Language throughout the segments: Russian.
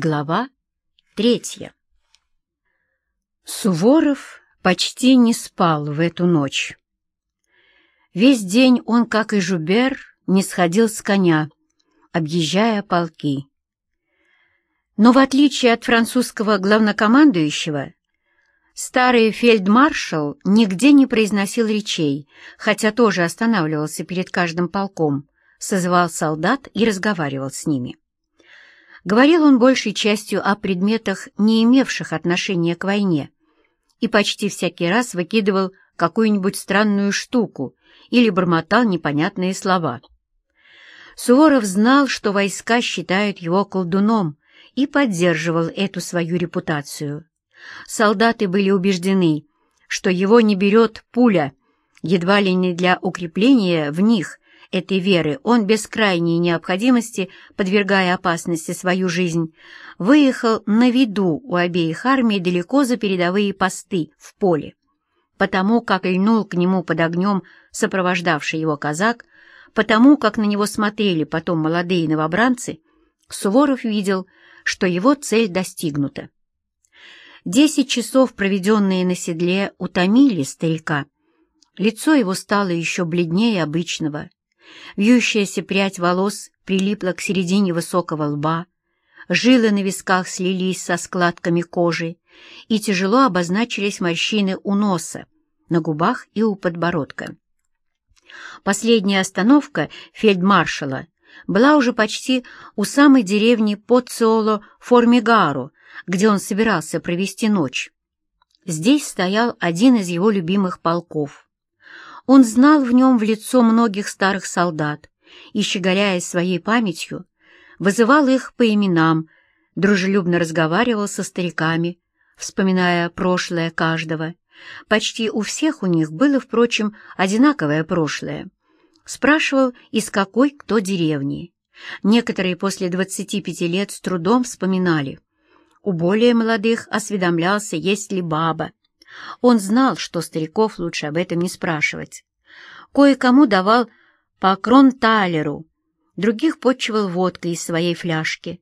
Глава третья Суворов почти не спал в эту ночь. Весь день он, как и Жубер, не сходил с коня, объезжая полки. Но в отличие от французского главнокомандующего, старый фельдмаршал нигде не произносил речей, хотя тоже останавливался перед каждым полком, созывал солдат и разговаривал с ними. Говорил он большей частью о предметах, не имевших отношения к войне, и почти всякий раз выкидывал какую-нибудь странную штуку или бормотал непонятные слова. Суворов знал, что войска считают его колдуном, и поддерживал эту свою репутацию. Солдаты были убеждены, что его не берет пуля, едва ли не для укрепления в них этой веры он без крайней необходимости, подвергая опасности свою жизнь, выехал на виду у обеих армий далеко за передовые посты в поле. Потому как льнул к нему под огнем сопровождавший его казак, потому как на него смотрели потом молодые новобранцы, Суворов видел, что его цель достигнута. Десять часов, проведенные на седле, утомили старика. Лицо его стало еще бледнее обычного. Вьющаяся прядь волос прилипла к середине высокого лба, жилы на висках слились со складками кожи, и тяжело обозначились морщины у носа, на губах и у подбородка. Последняя остановка фельдмаршала была уже почти у самой деревни Поциоло-Формигаро, где он собирался провести ночь. Здесь стоял один из его любимых полков — он знал в нем в лицо многих старых солдат и, щеголяя своей памятью, вызывал их по именам, дружелюбно разговаривал со стариками, вспоминая прошлое каждого. Почти у всех у них было, впрочем, одинаковое прошлое. Спрашивал, из какой кто деревни. Некоторые после 25 лет с трудом вспоминали. У более молодых осведомлялся, есть ли баба. Он знал, что стариков лучше об этом не спрашивать. Кое-кому давал по кронталеру, других подчивал водкой из своей фляжки.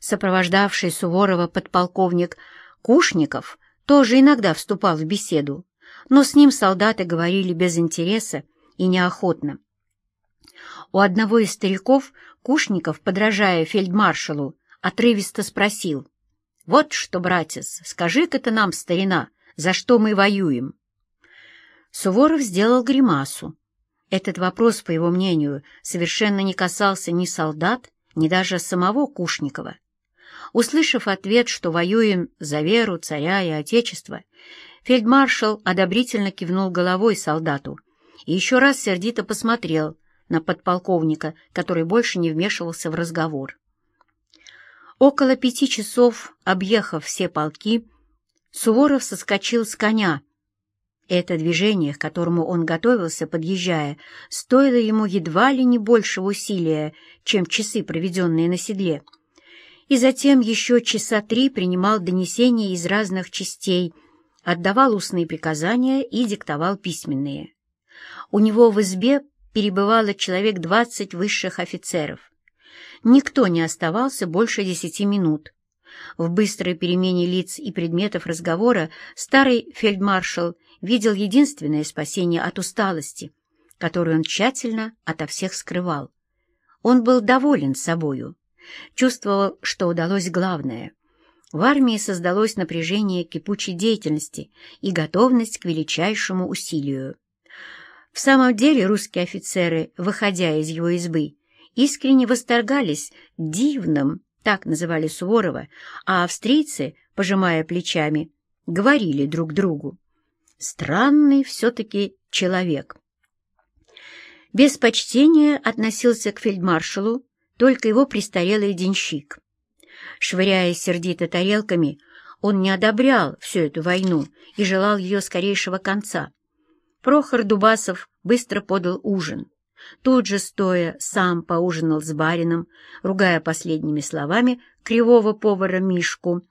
Сопровождавший Суворова подполковник Кушников тоже иногда вступал в беседу, но с ним солдаты говорили без интереса и неохотно. У одного из стариков Кушников, подражая фельдмаршалу, отрывисто спросил, «Вот что, братец, скажи-ка ты нам, старина, за что мы воюем?» Суворов сделал гримасу. Этот вопрос, по его мнению, совершенно не касался ни солдат, ни даже самого Кушникова. Услышав ответ, что воюем за веру, царя и отечество, фельдмаршал одобрительно кивнул головой солдату и еще раз сердито посмотрел на подполковника, который больше не вмешивался в разговор. Около пяти часов, объехав все полки, Суворов соскочил с коня. Это движение, к которому он готовился, подъезжая, стоило ему едва ли не большего усилия, чем часы, проведенные на седле. И затем еще часа три принимал донесения из разных частей, отдавал устные приказания и диктовал письменные. У него в избе перебывало человек двадцать высших офицеров. Никто не оставался больше десяти минут. В быстрой перемене лиц и предметов разговора старый фельдмаршал видел единственное спасение от усталости, которую он тщательно ото всех скрывал. Он был доволен собою, чувствовал, что удалось главное. В армии создалось напряжение кипучей деятельности и готовность к величайшему усилию. В самом деле русские офицеры, выходя из его избы, искренне восторгались дивным, так называли Суворова, а австрийцы, пожимая плечами, говорили друг другу. Странный все-таки человек. Без почтения относился к фельдмаршалу только его престарелый денщик. Швыряя сердито тарелками, он не одобрял всю эту войну и желал ее скорейшего конца. Прохор Дубасов быстро подал ужин. Тут же, стоя, сам поужинал с барином, ругая последними словами кривого повара Мишку,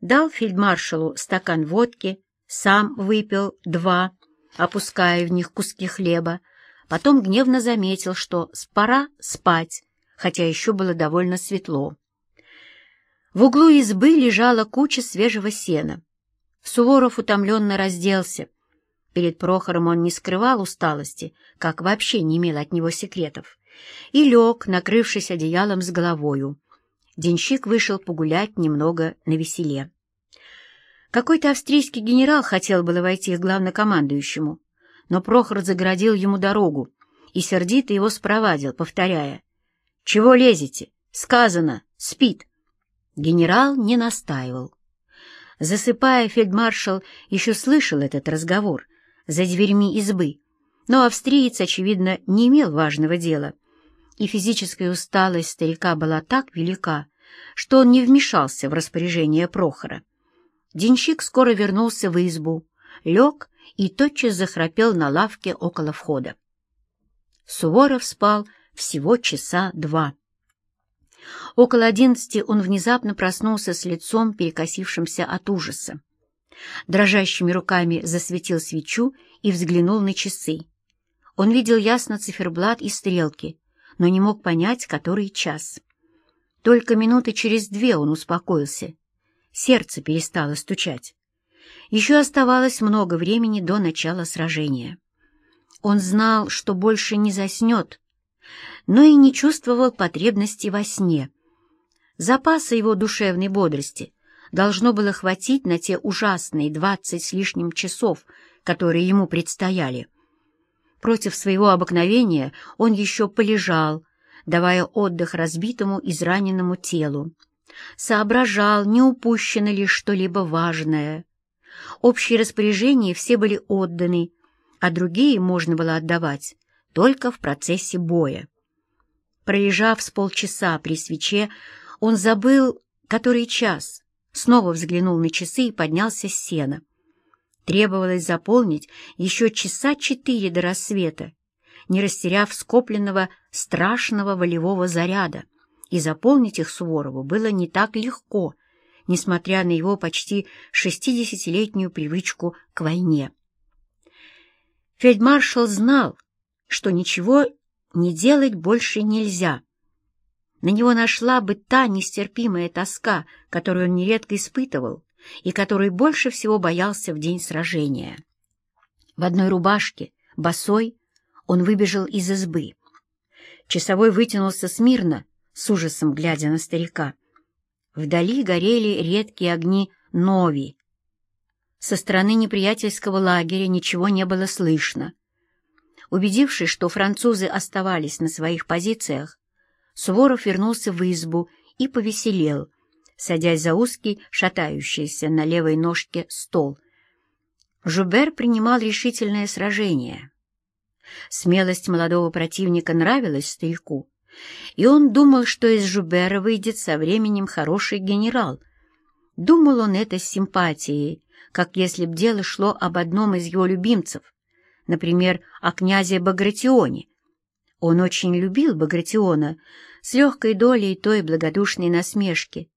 дал фельдмаршалу стакан водки, сам выпил два, опуская в них куски хлеба, потом гневно заметил, что пора спать, хотя еще было довольно светло. В углу избы лежала куча свежего сена. Суворов утомленно разделся. Перед Прохором он не скрывал усталости, как вообще не имел от него секретов, и лег, накрывшись одеялом с головою. Денщик вышел погулять немного на веселе. Какой-то австрийский генерал хотел было войти к главнокомандующему, но Прохор загородил ему дорогу и сердито его спровадил, повторяя «Чего лезете? Сказано, спит!» Генерал не настаивал. Засыпая, фельдмаршал еще слышал этот разговор за дверьми избы, но австриец, очевидно, не имел важного дела, и физическая усталость старика была так велика, что он не вмешался в распоряжение Прохора. Денщик скоро вернулся в избу, лег и тотчас захрапел на лавке около входа. Суворов спал всего часа два. Около одиннадцати он внезапно проснулся с лицом, перекосившимся от ужаса. Дрожащими руками засветил свечу и взглянул на часы. Он видел ясно циферблат и стрелки, но не мог понять, который час. Только минуты через две он успокоился. Сердце перестало стучать. Еще оставалось много времени до начала сражения. Он знал, что больше не заснет, но и не чувствовал потребности во сне. Запаса его душевной бодрости должно было хватить на те ужасные двадцать с лишним часов, которые ему предстояли. Против своего обыкновения он еще полежал, давая отдых разбитому израненному телу. Соображал, не упущено ли что-либо важное. Общие распоряжения все были отданы, а другие можно было отдавать только в процессе боя. Пролежав с полчаса при свече, он забыл, который час, снова взглянул на часы и поднялся с сена. Требовалось заполнить еще часа четыре до рассвета, не растеряв скопленного страшного волевого заряда, и заполнить их Суворову было не так легко, несмотря на его почти шестидесятилетнюю привычку к войне. Фельдмаршал знал, что ничего не делать больше нельзя. На него нашла бы та нестерпимая тоска, которую он нередко испытывал и которой больше всего боялся в день сражения. В одной рубашке, босой, он выбежал из избы. Часовой вытянулся смирно, с ужасом глядя на старика. Вдали горели редкие огни Нови. Со стороны неприятельского лагеря ничего не было слышно. Убедившись, что французы оставались на своих позициях, Суворов вернулся в избу и повеселел, садясь за узкий, шатающийся на левой ножке стол. Жубер принимал решительное сражение. Смелость молодого противника нравилась старику, и он думал, что из Жубера выйдет со временем хороший генерал. Думал он это с симпатией, как если б дело шло об одном из его любимцев, например, о князе Багратионе. Он очень любил Багратиона с легкой долей той благодушной насмешки,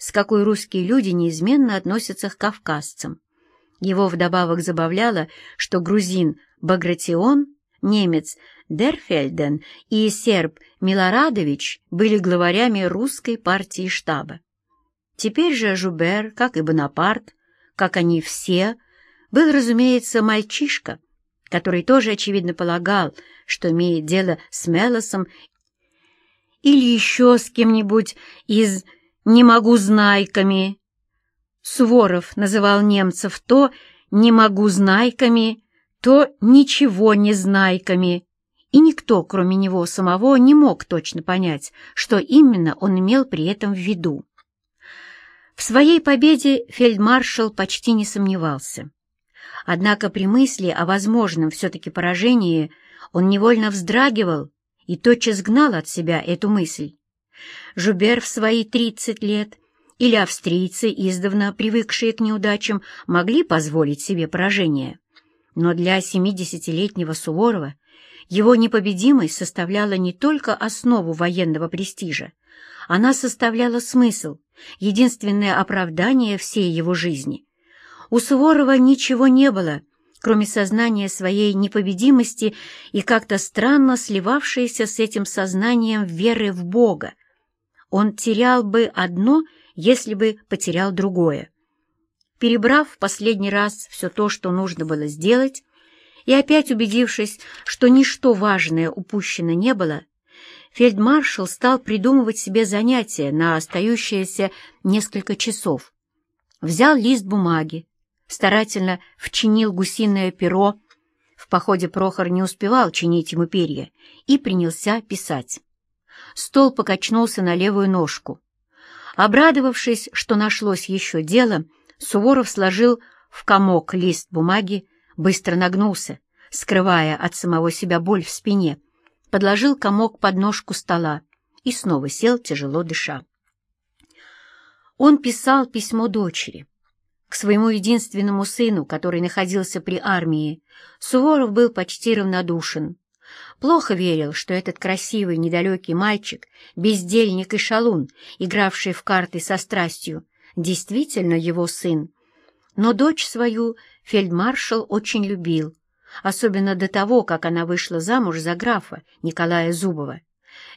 с какой русские люди неизменно относятся к кавказцам. Его вдобавок забавляло, что грузин Багратион, немец Дерфельден и серб Милорадович были главарями русской партии штаба. Теперь же Жубер, как и Бонапарт, как они все, был, разумеется, мальчишка, который тоже, очевидно, полагал, что имеет дело с Мелосом или еще с кем-нибудь из «не могу знайками». Суворов называл немцев то «не могу знайками», то «ничего не знайками», и никто, кроме него самого, не мог точно понять, что именно он имел при этом в виду. В своей победе фельдмаршал почти не сомневался. Однако при мысли о возможном все-таки поражении он невольно вздрагивал и тотчас гнал от себя эту мысль. Жубер в свои тридцать лет или австрийцы, издавна привыкшие к неудачам, могли позволить себе поражение. Но для семидесятилетнего Суворова его непобедимость составляла не только основу военного престижа, она составляла смысл, единственное оправдание всей его жизни. У Суворова ничего не было, кроме сознания своей непобедимости и как-то странно сливавшейся с этим сознанием веры в Бога. Он терял бы одно, если бы потерял другое. Перебрав в последний раз все то, что нужно было сделать, и опять убедившись, что ничто важное упущено не было, фельдмаршал стал придумывать себе занятия на остающиеся несколько часов. Взял лист бумаги, старательно вчинил гусиное перо, в походе Прохор не успевал чинить ему перья, и принялся писать. Стол покачнулся на левую ножку. Обрадовавшись, что нашлось еще дело, Суворов сложил в комок лист бумаги, быстро нагнулся, скрывая от самого себя боль в спине, подложил комок под ножку стола и снова сел, тяжело дыша. Он писал письмо дочери. К своему единственному сыну, который находился при армии, Суворов был почти равнодушен. Плохо верил, что этот красивый, недалекий мальчик, бездельник и шалун, игравший в карты со страстью, действительно его сын. Но дочь свою фельдмаршал очень любил, особенно до того, как она вышла замуж за графа Николая Зубова.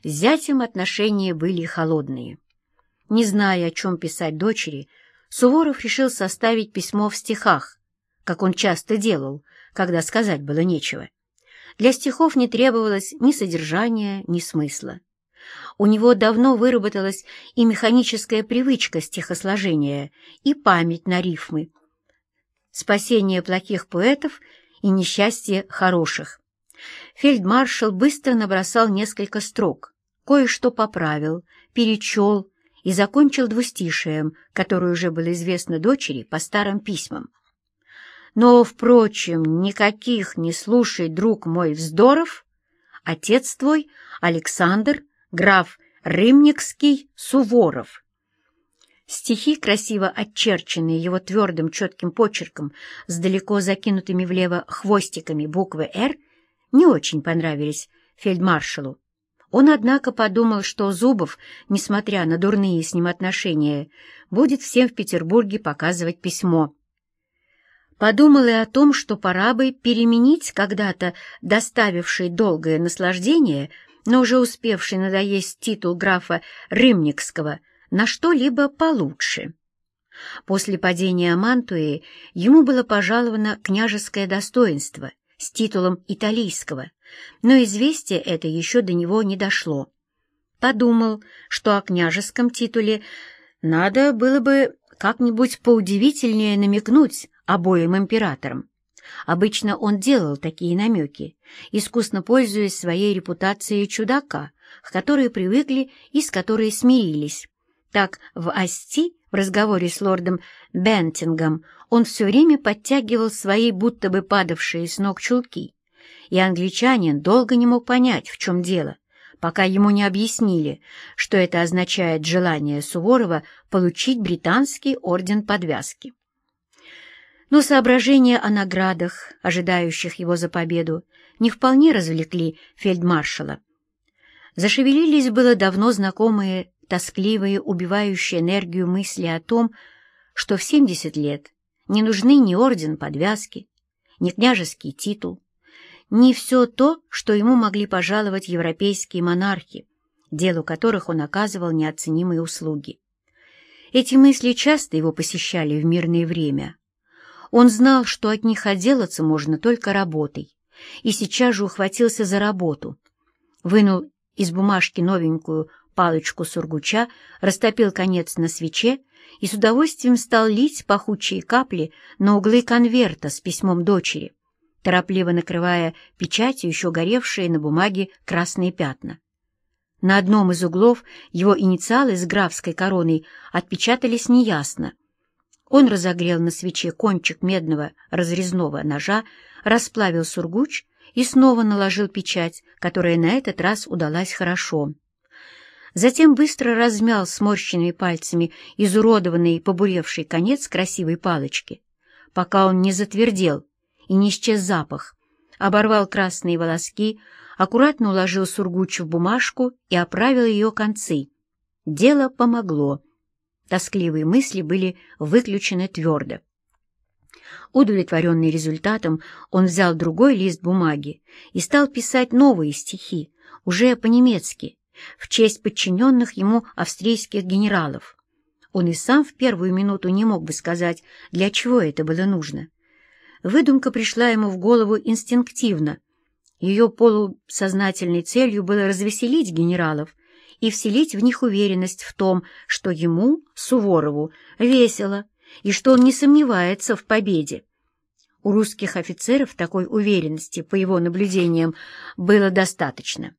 С зятем отношения были холодные. Не зная, о чем писать дочери, Суворов решил составить письмо в стихах, как он часто делал, когда сказать было нечего. Для стихов не требовалось ни содержания, ни смысла. У него давно выработалась и механическая привычка стихосложения, и память на рифмы. Спасение плохих поэтов и несчастье хороших. Фельдмаршал быстро набросал несколько строк, кое-что поправил, перечел и закончил двустишием, которое уже было известно дочери по старым письмам. Но, впрочем, никаких не слушай, друг мой, вздоров. Отец твой, Александр, граф Рымникский, Суворов. Стихи, красиво очерченные его твердым четким почерком с далеко закинутыми влево хвостиками буквы «Р», не очень понравились фельдмаршалу. Он, однако, подумал, что Зубов, несмотря на дурные с ним отношения, будет всем в Петербурге показывать письмо. Подумал и о том, что пора бы переменить когда-то доставивший долгое наслаждение, но уже успевший надоесть титул графа Рымникского, на что-либо получше. После падения Мантуи ему было пожаловано княжеское достоинство с титулом италийского, но известие это еще до него не дошло. Подумал, что о княжеском титуле надо было бы как-нибудь поудивительнее намекнуть обоим императорам. Обычно он делал такие намеки, искусно пользуясь своей репутацией чудака, к которой привыкли и с которой смирились. Так в Асти, в разговоре с лордом Бентингом, он все время подтягивал свои будто бы падавшие с ног чулки, и англичанин долго не мог понять, в чем дело, пока ему не объяснили, что это означает желание Суворова получить британский орден подвязки. Но соображения о наградах, ожидающих его за победу, не вполне развлекли фельдмаршала. Зашевелились было давно знакомые, тоскливые, убивающие энергию мысли о том, что в 70 лет не нужны ни орден подвязки, ни княжеский титул, ни все то, что ему могли пожаловать европейские монархи, делу которых он оказывал неоценимые услуги. Эти мысли часто его посещали в мирное время, он знал, что от них отделаться можно только работой, и сейчас же ухватился за работу. Вынул из бумажки новенькую палочку сургуча, растопил конец на свече и с удовольствием стал лить пахучие капли на углы конверта с письмом дочери, торопливо накрывая печатью еще горевшие на бумаге красные пятна. На одном из углов его инициалы с графской короной отпечатались неясно, он разогрел на свече кончик медного разрезного ножа, расплавил сургуч и снова наложил печать, которая на этот раз удалась хорошо. Затем быстро размял сморщенными пальцами изуродованный побуревший конец красивой палочки, пока он не затвердел и не исчез запах, оборвал красные волоски, аккуратно уложил сургуч в бумажку и оправил ее концы. Дело помогло. Тоскливые мысли были выключены твердо. Удовлетворенный результатом, он взял другой лист бумаги и стал писать новые стихи, уже по-немецки, в честь подчиненных ему австрийских генералов. Он и сам в первую минуту не мог бы сказать, для чего это было нужно. Выдумка пришла ему в голову инстинктивно. Ее полусознательной целью было развеселить генералов и вселить в них уверенность в том, что ему, Суворову, весело, и что он не сомневается в победе. У русских офицеров такой уверенности, по его наблюдениям, было достаточно.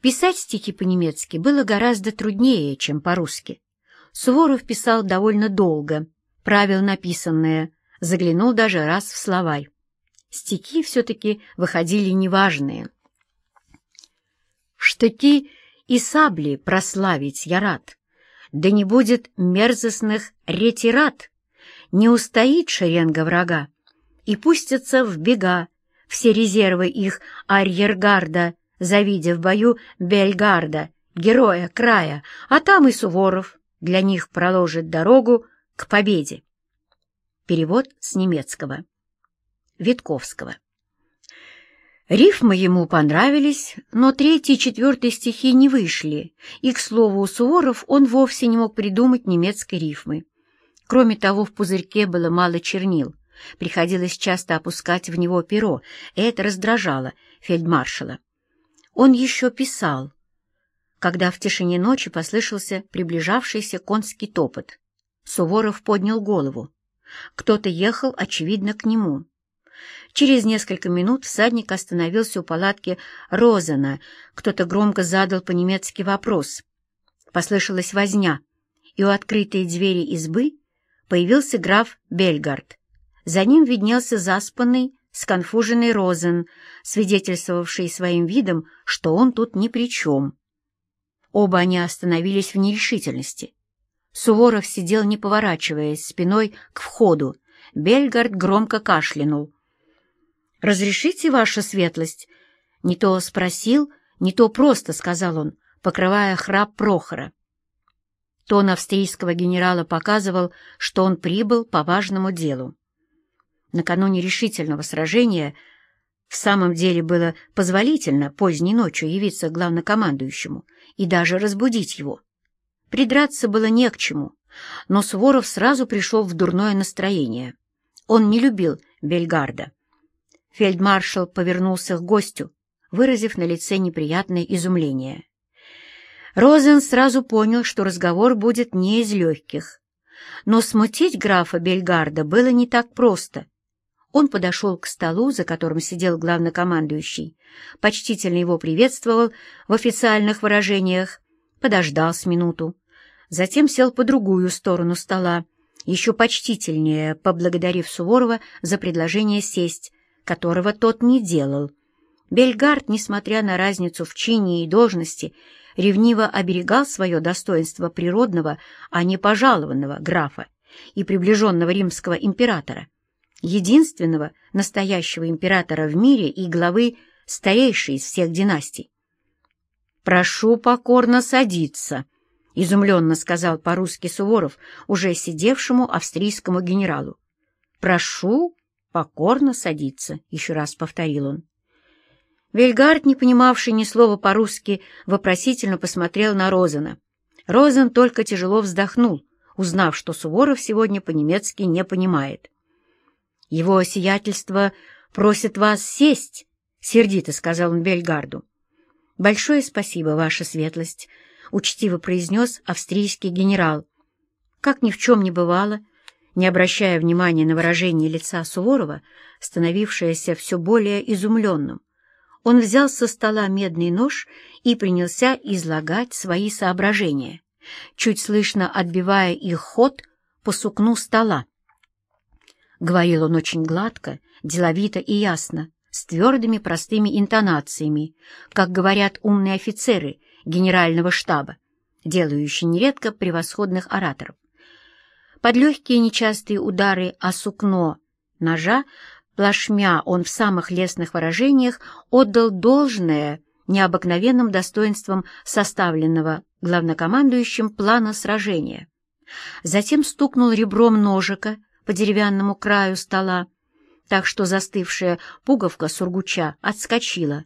Писать стихи по-немецки было гораздо труднее, чем по-русски. Суворов писал довольно долго, правил написанное, заглянул даже раз в словарь. Стихи все-таки выходили неважные. «Штыки и сабли прославить я рад, да не будет мерзостных ретират, не устоит шеренга врага, и пустятся в бега все резервы их арьергарда, завидя в бою Бельгарда, героя края, а там и Суворов для них проложит дорогу к победе. Перевод с немецкого. Витковского. Рифмы ему понравились, но третий и четвертый стихи не вышли, и, к слову, у Суворов он вовсе не мог придумать немецкой рифмы. Кроме того, в пузырьке было мало чернил, приходилось часто опускать в него перо, и это раздражало фельдмаршала. Он еще писал, когда в тишине ночи послышался приближавшийся конский топот. Суворов поднял голову. Кто-то ехал, очевидно, к нему. Через несколько минут всадник остановился у палатки Розена. Кто-то громко задал по-немецки вопрос. Послышалась возня, и у открытой двери избы появился граф Бельгард. За ним виднелся заспанный, сконфуженный Розен, свидетельствовавший своим видом, что он тут ни при чем. Оба они остановились в нерешительности. Суворов сидел, не поворачиваясь, спиной к входу. Бельгард громко кашлянул. «Разрешите, ваша светлость?» Не то спросил, не то просто, — сказал он, покрывая храп Прохора. Тон австрийского генерала показывал, что он прибыл по важному делу. Накануне решительного сражения в самом деле было позволительно поздней ночью явиться к главнокомандующему и даже разбудить его. Придраться было не к чему, но Суворов сразу пришел в дурное настроение. Он не любил Бельгарда. Фельдмаршал повернулся к гостю, выразив на лице неприятное изумление. Розен сразу понял, что разговор будет не из легких. Но смутить графа Бельгарда было не так просто. Он подошел к столу, за которым сидел главнокомандующий, почтительно его приветствовал в официальных выражениях подождал с минуту, затем сел по другую сторону стола, еще почтительнее поблагодарив Суворова за предложение сесть, которого тот не делал. Бельгард, несмотря на разницу в чине и должности, ревниво оберегал свое достоинство природного, а не пожалованного графа и приближенного римского императора, единственного настоящего императора в мире и главы старейшей из всех династий. «Прошу покорно садиться», — изумленно сказал по-русски Суворов, уже сидевшему австрийскому генералу. «Прошу покорно садиться», — еще раз повторил он. Вельгард, не понимавший ни слова по-русски, вопросительно посмотрел на Розена. Розен только тяжело вздохнул, узнав, что Суворов сегодня по-немецки не понимает. «Его сиятельство просит вас сесть», — сердито сказал он Бельгарду. «Большое спасибо, ваша светлость», — учтиво произнес австрийский генерал. Как ни в чем не бывало, не обращая внимания на выражение лица Суворова, становившееся все более изумленным, он взял со стола медный нож и принялся излагать свои соображения, чуть слышно отбивая их ход по сукну стола. Говорил он очень гладко, деловито и ясно, с твердыми простыми интонациями, как говорят умные офицеры генерального штаба, делающие нередко превосходных ораторов. Под легкие нечастые удары о сукно ножа плашмя он в самых лестных выражениях отдал должное необыкновенным достоинствам составленного главнокомандующим плана сражения. Затем стукнул ребром ножика по деревянному краю стола, так что застывшая пуговка сургуча отскочила.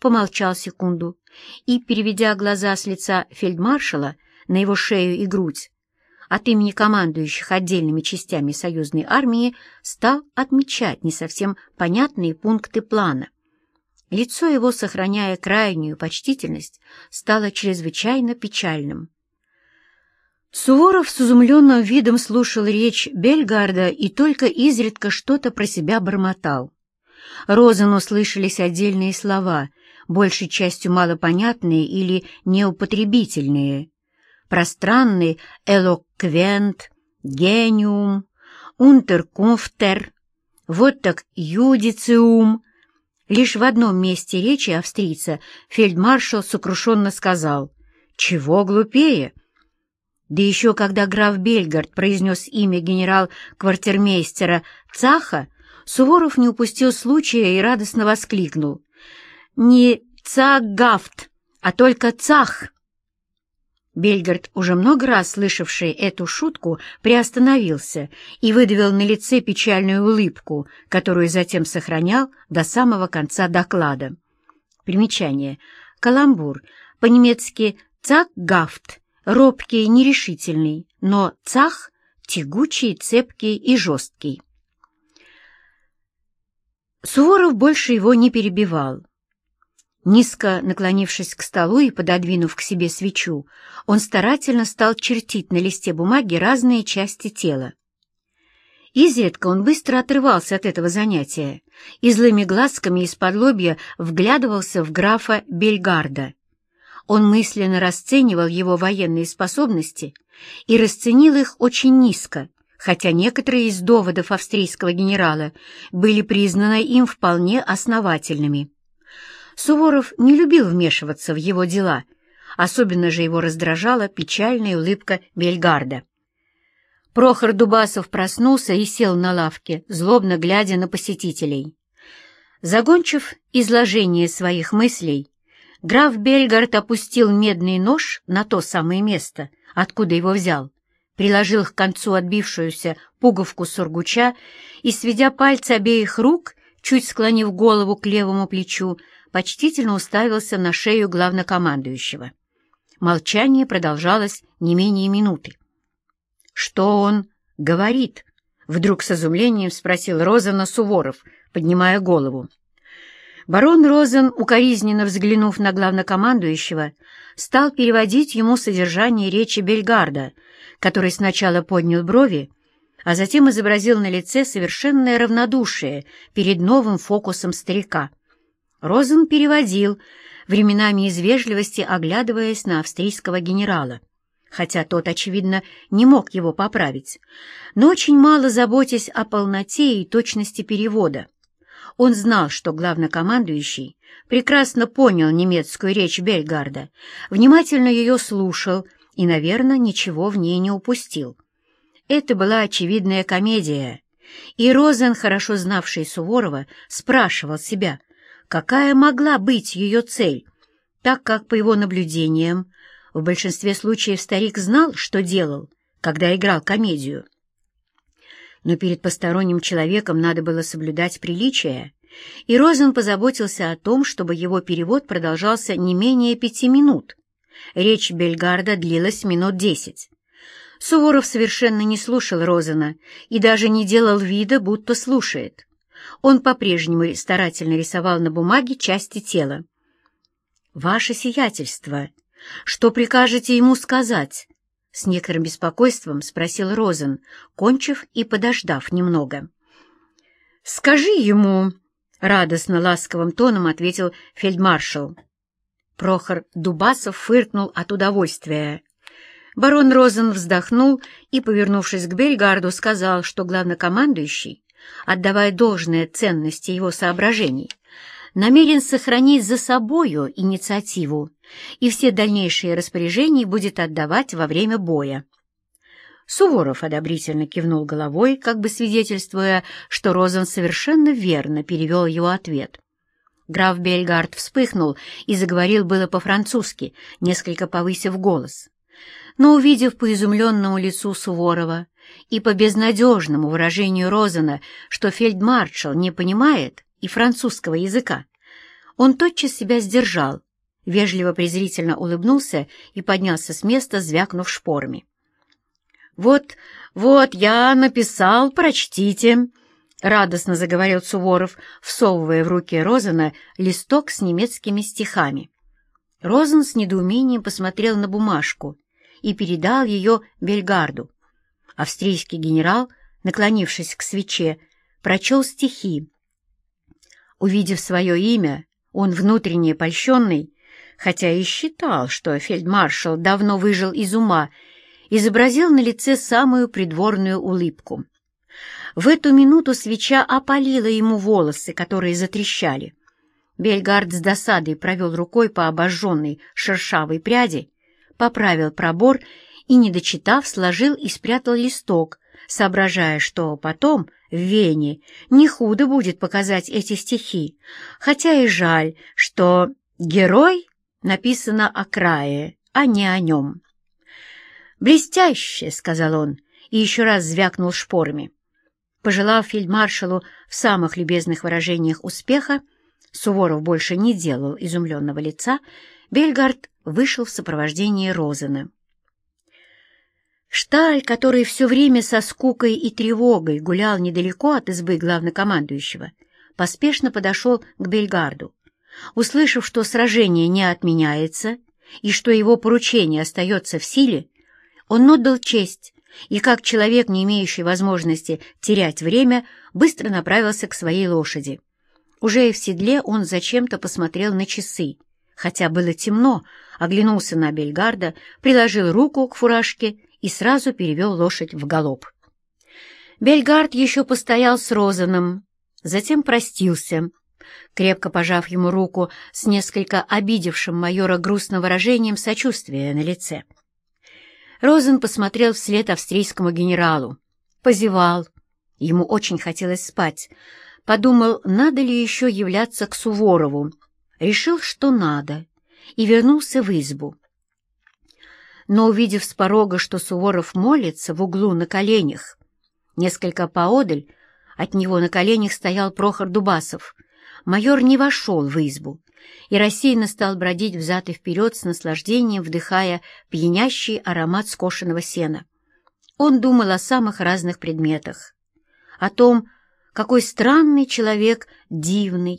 Помолчал секунду и, переведя глаза с лица фельдмаршала на его шею и грудь, от имени командующих отдельными частями союзной армии стал отмечать не совсем понятные пункты плана. Лицо его, сохраняя крайнюю почтительность, стало чрезвычайно печальным. Суворов с изумленным видом слушал речь Бельгарда и только изредка что-то про себя бормотал. Розану слышались отдельные слова, большей частью малопонятные или неупотребительные. Пространный элоквент, гениум, унтеркуфтер, вот так юдициум. Лишь в одном месте речи австрийца фельдмаршал сокрушенно сказал «Чего глупее?» Да еще когда граф Бельгард произнес имя генерал-квартирмейстера Цаха, Суворов не упустил случая и радостно воскликнул. «Не Цагафт, а только Цах!» Бельгард, уже много раз слышавший эту шутку, приостановился и выдавил на лице печальную улыбку, которую затем сохранял до самого конца доклада. Примечание. Каламбур. По-немецки «цаггафт» — робкий, нерешительный, но «цах» — тягучий, цепкий и жесткий. Суворов больше его не перебивал. Низко наклонившись к столу и пододвинув к себе свечу, он старательно стал чертить на листе бумаги разные части тела. Изредка он быстро отрывался от этого занятия и злыми глазками из-под лобья вглядывался в графа Бельгарда. Он мысленно расценивал его военные способности и расценил их очень низко, хотя некоторые из доводов австрийского генерала были признаны им вполне основательными. Суворов не любил вмешиваться в его дела, особенно же его раздражала печальная улыбка Бельгарда. Прохор Дубасов проснулся и сел на лавке, злобно глядя на посетителей. Загончив изложение своих мыслей, граф Бельгард опустил медный нож на то самое место, откуда его взял, приложил к концу отбившуюся пуговку сургуча и, сведя пальцы обеих рук, чуть склонив голову к левому плечу, почтительно уставился на шею главнокомандующего. Молчание продолжалось не менее минуты. «Что он говорит?» — вдруг с изумлением спросил Розана Суворов, поднимая голову. Барон Розен, укоризненно взглянув на главнокомандующего, стал переводить ему содержание речи Бельгарда, который сначала поднял брови, а затем изобразил на лице совершенное равнодушие перед новым фокусом старика. Розен переводил, временами из вежливости оглядываясь на австрийского генерала, хотя тот, очевидно, не мог его поправить, но очень мало заботясь о полноте и точности перевода. Он знал, что главнокомандующий прекрасно понял немецкую речь Бельгарда, внимательно ее слушал и, наверное, ничего в ней не упустил. Это была очевидная комедия, и Розен, хорошо знавший Суворова, спрашивал себя — какая могла быть ее цель, так как, по его наблюдениям, в большинстве случаев старик знал, что делал, когда играл комедию. Но перед посторонним человеком надо было соблюдать приличие, и Розен позаботился о том, чтобы его перевод продолжался не менее пяти минут. Речь Бельгарда длилась минут десять. Суворов совершенно не слушал Розена и даже не делал вида, будто слушает. Он по-прежнему старательно рисовал на бумаге части тела. «Ваше сиятельство, что прикажете ему сказать?» С некоторым беспокойством спросил Розен, кончив и подождав немного. «Скажи ему!» — радостно ласковым тоном ответил фельдмаршал. Прохор Дубасов фыркнул от удовольствия. Барон Розен вздохнул и, повернувшись к Бельгарду, сказал, что главнокомандующий отдавая должное ценности его соображений, намерен сохранить за собою инициативу и все дальнейшие распоряжения будет отдавать во время боя. Суворов одобрительно кивнул головой, как бы свидетельствуя, что Розен совершенно верно перевел его ответ. Граф Бельгард вспыхнул и заговорил было по-французски, несколько повысив голос. Но, увидев по изумленному лицу Суворова, и по безнадежному выражению Розена, что фельдмаршал не понимает и французского языка, он тотчас себя сдержал, вежливо презрительно улыбнулся и поднялся с места, звякнув шпорами. «Вот, вот, я написал, прочтите», — радостно заговорил Суворов, всовывая в руки Розена листок с немецкими стихами. Розен с недоумением посмотрел на бумажку и передал ее Бельгарду. Австрийский генерал, наклонившись к свече, прочел стихи. Увидев свое имя, он, внутренне польщенный, хотя и считал, что фельдмаршал давно выжил из ума, изобразил на лице самую придворную улыбку. В эту минуту свеча опалила ему волосы, которые затрещали. Бельгард с досадой провел рукой по обожженной шершавой пряди, поправил пробор и, не дочитав, сложил и спрятал листок, соображая, что потом в Вене не худо будет показать эти стихи, хотя и жаль, что герой написано о крае, а не о нем. «Блестяще!» — сказал он и еще раз звякнул шпорами. Пожелав фельдмаршалу в самых любезных выражениях успеха, Суворов больше не делал изумленного лица, Бельгард вышел в сопровождении Розена. Шталь, который все время со скукой и тревогой гулял недалеко от избы главнокомандующего, поспешно подошел к Бельгарду. Услышав, что сражение не отменяется и что его поручение остается в силе, он отдал честь и, как человек, не имеющий возможности терять время, быстро направился к своей лошади. Уже в седле он зачем-то посмотрел на часы. Хотя было темно, оглянулся на Бельгарда, приложил руку к фуражке и сразу перевел лошадь в галоп. Бельгард еще постоял с Розаном, затем простился, крепко пожав ему руку с несколько обидевшим майора грустным выражением сочувствия на лице. Розен посмотрел вслед австрийскому генералу, позевал. Ему очень хотелось спать. Подумал, надо ли еще являться к Суворову. Решил, что надо, и вернулся в избу. Но, увидев с порога, что Суворов молится в углу на коленях, несколько поодаль от него на коленях стоял Прохор Дубасов, майор не вошел в избу, и рассеянно стал бродить взад и вперед с наслаждением, вдыхая пьянящий аромат скошенного сена. Он думал о самых разных предметах, о том, какой странный человек дивный,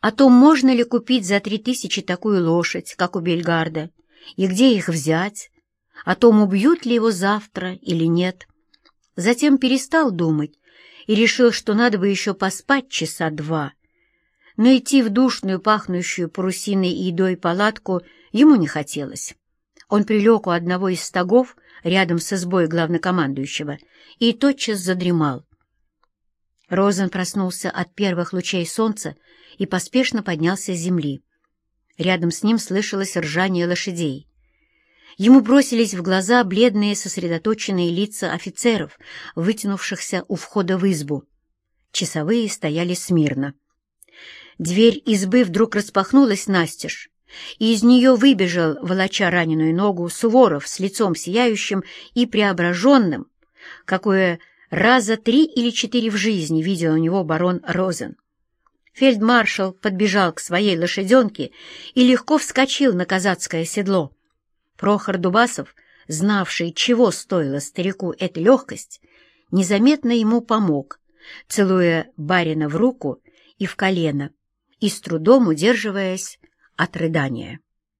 о том, можно ли купить за три тысячи такую лошадь, как у Бельгарда, и где их взять, о том, убьют ли его завтра или нет. Затем перестал думать и решил, что надо бы еще поспать часа два — но идти в душную, пахнущую парусиной и едой палатку ему не хотелось. Он прилег у одного из стогов рядом с избой главнокомандующего и тотчас задремал. Розен проснулся от первых лучей солнца и поспешно поднялся с земли. Рядом с ним слышалось ржание лошадей. Ему бросились в глаза бледные сосредоточенные лица офицеров, вытянувшихся у входа в избу. Часовые стояли смирно. Дверь избы вдруг распахнулась настежь, и из нее выбежал, волоча раненую ногу, Суворов с лицом сияющим и преображенным, какое раза три или четыре в жизни видел у него барон Розен. Фельдмаршал подбежал к своей лошаденке и легко вскочил на казацкое седло. Прохор Дубасов, знавший, чего стоила старику эта легкость, незаметно ему помог, целуя барина в руку и в колено, и с трудом удерживаясь от рыдания.